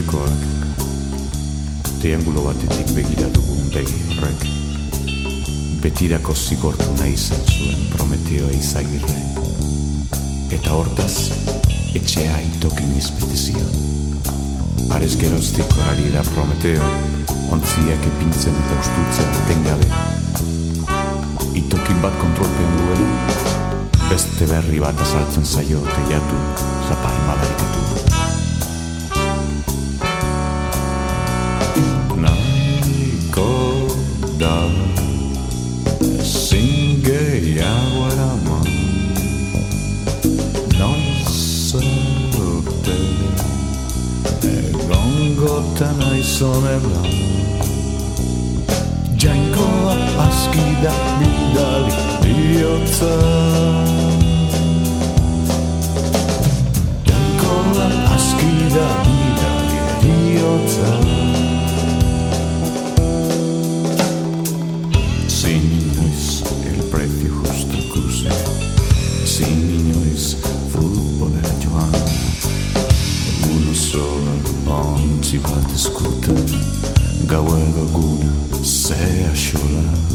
txikikoak Triangulo batetik begira dugun begi horrek. Betirako zigortu nahi zen zuen prometeo izagirre Eta hortaz, etxea itokin izbetezio Arez geroztik horari da prometeo Ontziak epintzen eta ustutzen tengabe Itokin bat kontrolpean duela Beste berri bat azaltzen zaio teiatu da ezin gehiago eraman Noiz arte egongotan aizonela Jainkoa aski da bidali bihotza escuta Gawanga Guna, Sé chorar.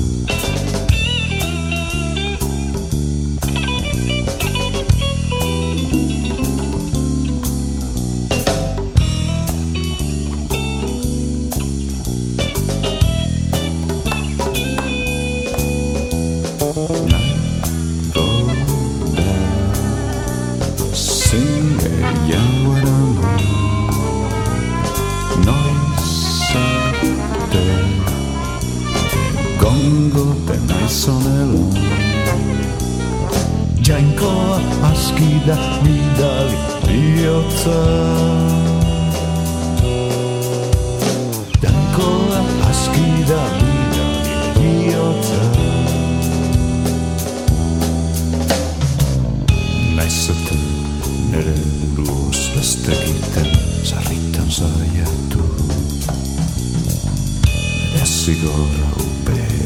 É young Gongo tenaizonelo Jainkoa aski da bidali bihotza Jainkoa aski da bidali bihotza Naizetan nere buruz beste egiten sarritan zaiatu Ere zigorra upela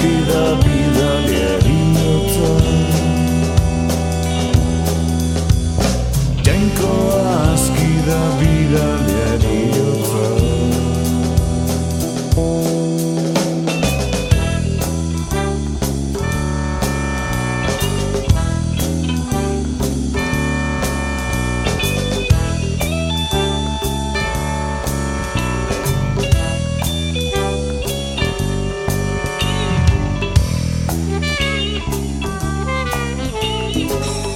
be the sei.